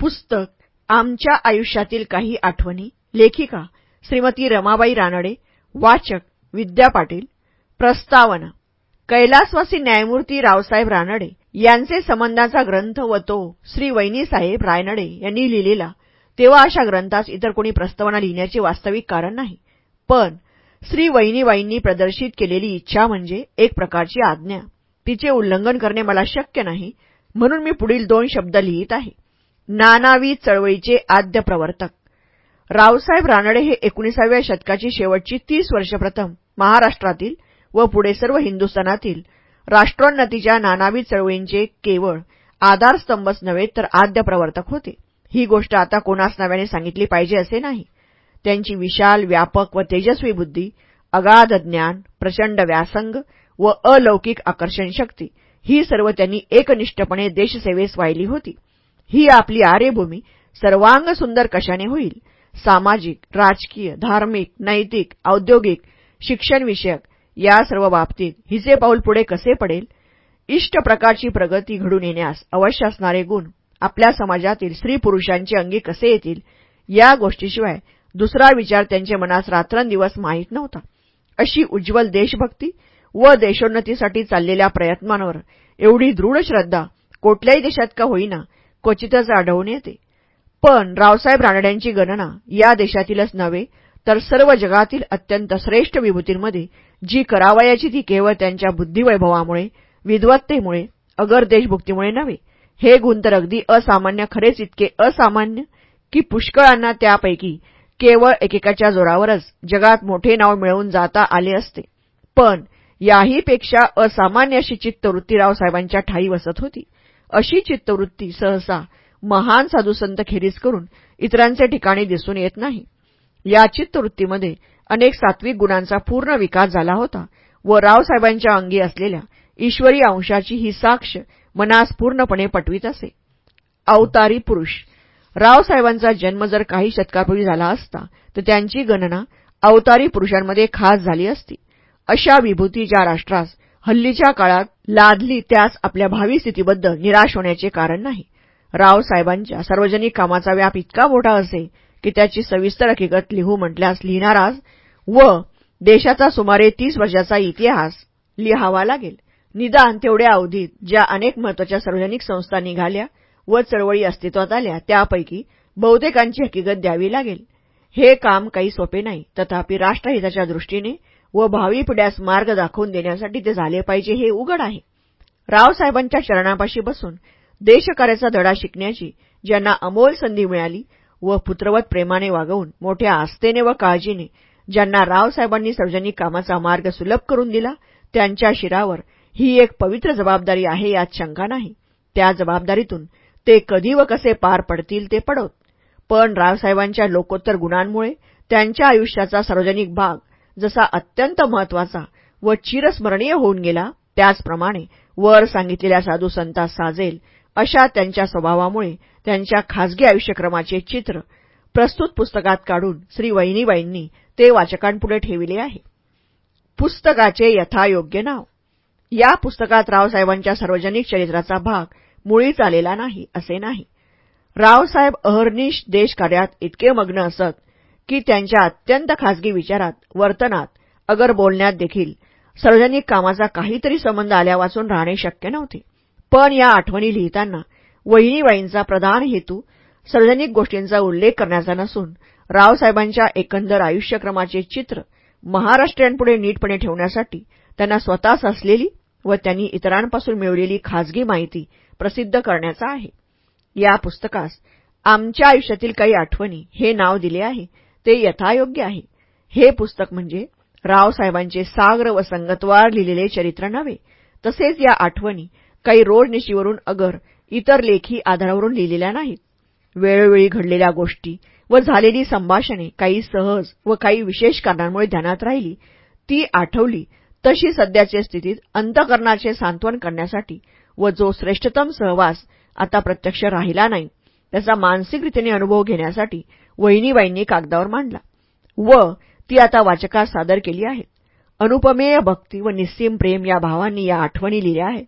पुस्तक आमच्या आयुष्यातील काही आठवणी लेखिका श्रीमती रमाबाई रानडे वाचक विद्या पाटील प्रस्तावना कैलासवासी न्यायमूर्ती रावसाहेब रानडे यांचे संबंधाचा ग्रंथ व तो श्री वैनीसाहेब रायनडे यांनी लिहिलेला तेव्हा अशा ग्रंथास इतर कोणी प्रस्तावना लिहिण्याचे वास्तविक कारण नाही. पण श्री वैनीबाईंनी प्रदर्शित केलेली इच्छा म्हणजे एक प्रकारची आज्ञा. तिचे उल्लंघन करणे मला शक्य नाही म्हणून मी पुढील दोन शब्द लिहित आहे. नानावी चळवळीचे आद्य प्रवर्तक. रावसाहेब रानडे हे एकोणीसाव्या शतकाची शेवटची तीस वर्ष प्रथम महाराष्ट्रातील व पुढे सर्व हिंदुस्थानातील राष्ट्रोन्नतीच्या नानावी चळवळींचे केवळ आधारस्तंभच नव्हे तर आद्य प्रवर्तक होते. ही गोष्ट आता कोणास नव्याने सांगितली पाहिजे असे नाही. त्यांची विशाल व्यापक व तेजस्वी बुद्धी अगाध ज्ञान प्रचंड व्यासंग व अलौकिक आकर्षण शक्ती ही सर्व त्यांनी एकनिष्ठपणे देशसेवेस वाहिली होती. ही आपली आर्यभूमी सर्वांग सुंदर कशाने होईल? सामाजिक राजकीय धार्मिक नैतिक औद्योगिक शिक्षणविषयक या सर्व बाबतीत हिचे पाऊल पुढे कसे पडेल? इष्ट प्रकारची प्रगती घडून येण्यास अवश्य असणारे गुण आपल्या समाजातील स्त्री पुरुषांचे अंगी कसे येतील? या गोष्टीशिवाय दुसरा विचार त्यांच्या मनास रात्रंदिवस माहीत नव्हता. अशी उज्ज्वल देशभक्ती व देशोन्नतीसाठी चाललेल्या प्रयत्नांवर एवढी दृढ श्रद्धा कुठल्याही देशात का होईना क्वचितच आढळून येते. पण रावसाहेब रानड्यांची गणना या देशातीलच नव्हे तर सर्व जगातील अत्यंत श्रेष्ठ विभूतींमध्ये जी करावयाची ती केवळ त्यांच्या बुद्धिवैभवामुळे विद्वत्तेमुळे अगर देशभुक्तीमुळे नव्हे. हे गुण तर अगदी असामान्य खरेच इतके असामान्य की पुष्कळांना त्यापैकी केवळ एकेकाच्या जोरावरच जगात मोठे नाव मिळवून जाता आले असते. पण याहीपेक्षा असामान्य अशी चित्तवृत्ती रावसाहेबांच्या ठाई वसत होती. अशी चित्तवृत्ती सहसा महान साधुसंत खेरीज करून इतरांचे ठिकाणी दिसून येत नाही. या चित्तवृत्तीमध्ये अनेक सात्विक गुणांचा पूर्ण विकास झाला होता व रावसाहेबांच्या अंगी असलेल्या ईश्वरी अंशाची ही साक्ष मनास पूर्णपणे पटवीत असे. अवतारी पुरुष रावसाहेबांचा जन्म जर काही शतकापूर्वी झाला असता तर त्यांची गणना अवतारी पुरुषांमध्ये खास झाली असती. अशा विभूती ज्या राष्ट्रास हल्लीच्या काळात लादली त्यास आपल्या भावी स्थितीबद्दल निराश होण्याचे कारण नाही. रावसाहेबांच्या सार्वजनिक कामाचा व्याप इतका मोठा असे की त्याची सविस्तर हकीकत लिहू म्हटल्यास लिहिणारा व देशाचा सुमारे तीस वर्षाचा इतिहास लिहावा लागेल. निदान तेवढ्या अवधीत ज्या अनेक महत्त्वाच्या सार्वजनिक संस्था निघाल्या व चळवळी अस्तित्वात आल्या त्यापैकी बहुतेकांची हकीकत द्यावी लागेल. हे काम काही सोपे नाही. तथापि राष्ट्रहिताच्या दृष्टीने व भावी पिढ्यास मार्ग दाखवून देण्यासाठी ते झाले पाहिजे हे उघड आहे. रावसाहेबांच्या चरणापाशी बसून देशकार्याचा धडा शिकण्याची ज्यांना अमोल संधी मिळाली व पुत्रवत प्रेमाने वागवून मोठ्या आस्थेने व काळजीने ज्यांना रावसाहेबांनी सार्वजनिक कामाचा मार्ग सुलभ करून दिला त्यांच्या शिरावर ही एक पवित्र जबाबदारी आहे यात शंका नाही. त्या जबाबदारीतून ते कधी व कसे पार पडतील ते पडोत. पण रावसाहेबांच्या लोकोत्तर गुणांमुळे त्यांच्या आयुष्याचा सार्वजनिक भाग जसा अत्यंत महत्त्वाचा व चिरस्मरणीय होऊन गेला त्याचप्रमाणे वर सांगितलेल्या साधू संतास साजेल अशा त्यांच्या स्वभावामुळे त्यांच्या खासगी आयुष्यक्रमाचे चित्र प्रस्तुत पुस्तकात काढून श्री वहिनीबाईंनी ते वाचकांपुढे ठेविले आहे. पुस्तकाचे यथायोग्य नाव. या पुस्तकात रावसाहेबांच्या सार्वजनिक चरित्राचा भाग मुळीच आलेला नाही असे नाही. रावसाहेब अहर्निश देशकार्यात इतके मग्न असत की त्यांच्या अत्यंत खाजगी विचारात वर्तनात अगर बोलण्यात देखील सार्वजनिक कामाचा काहीतरी संबंध आल्यावाचून राहणे शक्य नव्हते. पण या आठवणी लिहिताना वहिनीबाईंचा प्रधान हेतू सार्वजनिक गोष्टींचा उल्लेख करण्याचा नसून रावसाहेबांच्या एकंदर आयुष्यक्रमाचे चित्र महाराष्ट्रीयांपुढे नीटपणे ठेवण्यासाठी त्यांना स्वतःच असलेली व त्यांनी इतरांपासून मिळवलेली खाजगी माहिती प्रसिद्ध करण्याचा आहे. या पुस्तकास आमच्या आयुष्यातील काही आठवणी हे नाव दिले आहे. ते यथायोग्य आहे. हे पुस्तक म्हणजे रावसाहेबांचे साग्र व संगतवार लिहिलेले चरित्र नव्हे. तसेच या आठवणी काही रोजनिशीवरून अगर इतर लेखी आधारावरून लिहिलेल्या नाहीत. वेळोवेळी घडलेल्या गोष्टी व झालेली संभाषणे काही सहज व काही विशेष कारणांमुळे ध्यानात राहिली ती आठवली तशी सध्याच्या स्थितीत अंतकरणाचे सांत्वन करण्यासाठी व जो श्रेष्ठतम सहवास आता प्रत्यक्ष राहिला नाही त्याचा मानसिक रीतीने अनुभव घेण्यासाठी वहिनीबाईंनी कागदावर मांडला. व ती आता वाचकास सादर केली आहेत अनुपमेय भक्ती व निस्सीम प्रेम या भावांनी या आठवणी लिहिल्या आहेत.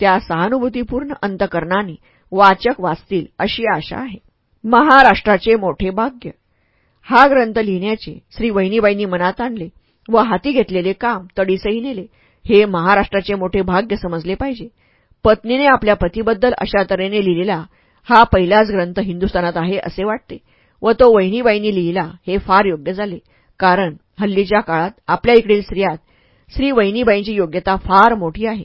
त्या सहानुभूतीपूर्ण अंतकरणाने वाचक वाचतील अशी आशा आहे. महाराष्ट्राचे मोठे भाग्य. हा ग्रंथ लिहिण्याचे श्री वहिनीबाईंनी मनात आणले व हाती घेतलेले काम तडीसही नेले. हे महाराष्ट्राचे मोठे भाग्य समजले पाहिजे. पत्नीने आपल्या पतीबद्दल अशा तऱ्हेने लिहिलेला हा पहिलाच ग्रंथ हिंदुस्थानात आहे असे वाटते. व तो वहिनीबाईंनी लिहिला. हे फार योग्य झाले. कारण हल्लीच्या काळात आपल्या इकडील स्त्रियात श्री वहिनीबाईंची योग्यता फार मोठी आहे.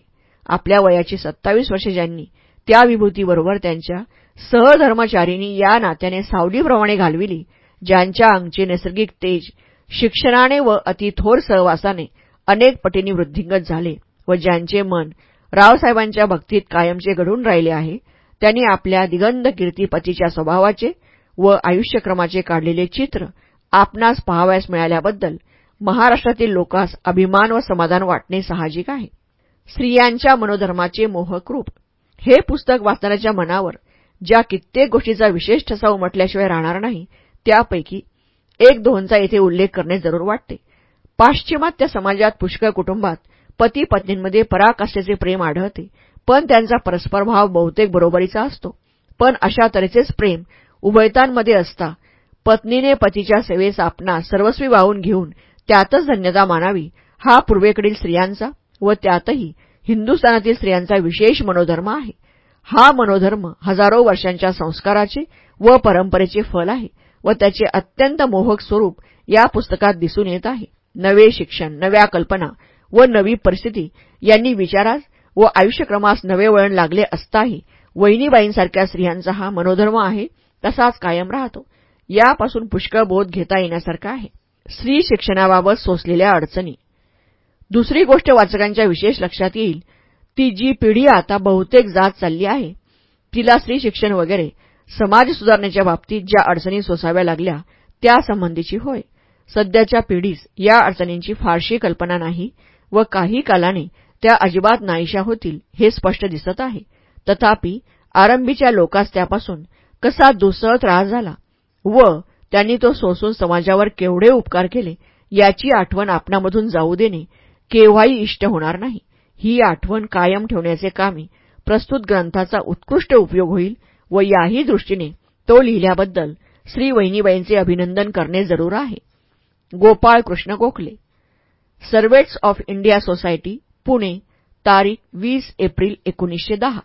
आपल्या वयाची सत्तावीस वर्षे ज्यांनी त्या विभूतीबरोबर त्यांच्या सहधर्मचारिणी या नात्याने सावलीप्रमाणे घालविली ज्यांच्या अंगचे नैसर्गिक तेज शिक्षणाने व अतिथोर सहवासाने अनेक पटींनी वृद्धिंगत झाले व ज्यांचे मन रावसाहेबांच्या भक्तीत कायमचे घडून राहिले आहे त्यांनी आपल्या दिगंध कीर्तीपतीच्या स्वभावाचे व आयुष्यक्रमाचे काढलेले चित्र आपणास पहावयास मिळाल्याबद्दल महाराष्ट्रातील लोकांस अभिमान व समाधान वाटणे साहजिक आहे. स्त्रियांच्या मनोधर्माचे मोहक रूप हे पुस्तक वाचणाऱ्याच्या मनावर ज्या कित्येक गोष्टीचा विशेष ठसा उमटल्याशिवाय राहणार नाही त्यापैकी एक दोनचा येथे उल्लेख करणे जरूर वाटते. पाश्चिमात्य समाजात पुष्कळ कुटुंबात पती पत्नींमध्ये पराकाष्ठेचे प्रेम आढळते पण त्यांचा परस्पर भाव बहुतेक बरोबरीचा असतो पण अशा तऱ्हेचेच प्रेम उभयतांमध्ये असता. पत्नीने पतीच्या सेवेस आपणा सर्वस्वी वाहून घेऊन त्यातच धन्यता मानावी हा पूर्वेकडील स्त्रियांचा व त्यातही हिंदुस्थानातील स्त्रियांचा विशेष मनोधर्म आहे. हा मनोधर्म हजारो वर्षांच्या संस्काराचे व परंपरेचे फल आहे व त्याचे अत्यंत मोहक स्वरूप या पुस्तकात दिसून येत आहे. नवे शिक्षण नव्या कल्पना व नवी परिस्थिती यांनी विचारास व आयुष्यक्रमास नवे वळण लागले असताही वहिनीबाईंसारख्या स्त्रियांचा हा मनोधर्म आहे तसाच कायम राहतो. यापासून पुष्कळ बोध घेता येण्यासारखा आहे. स्त्री शिक्षणाबाबत सोसलेल्या अडचणी. दुसरी गोष्ट वाचकांच्या विशेष लक्षात येईल. ती जी पिढी आता बहुतेक जात चालली आहे तिला स्त्री शिक्षण वगैरे समाज सुधारण्याच्या बाबतीत ज्या अडचणी सोसाव्या लागल्या त्यासंबंधीची होय. सध्याच्या पिढीस या अडचणींची फारशी कल्पना नाही व काही कालाने त्या अजिबात नाहीशा होतील हे स्पष्ट दिसत आहे. तथापि आरंभीच्या लोकास त्यापासून कसा दुसळ त्रास झाला व त्यांनी तो सोसून समाजावर केवढे उपकार केले याची आठवण आपणामधून जाऊ देणे केव्हाही इष्ट होणार नाही. ही आठवण कायम ठेवण्याचे कामी प्रस्तुत ग्रंथाचा उत्कृष्ट उपयोग होईल व याही दृष्टीने तो लिहिल्याबद्दल श्री वहिनीबाईंचे अभिनंदन करणे जरूर आहे. Gopal Krishna Gokhale servants of India society Pune तारीख वीस एप्रिल एकोणीसशे दहा.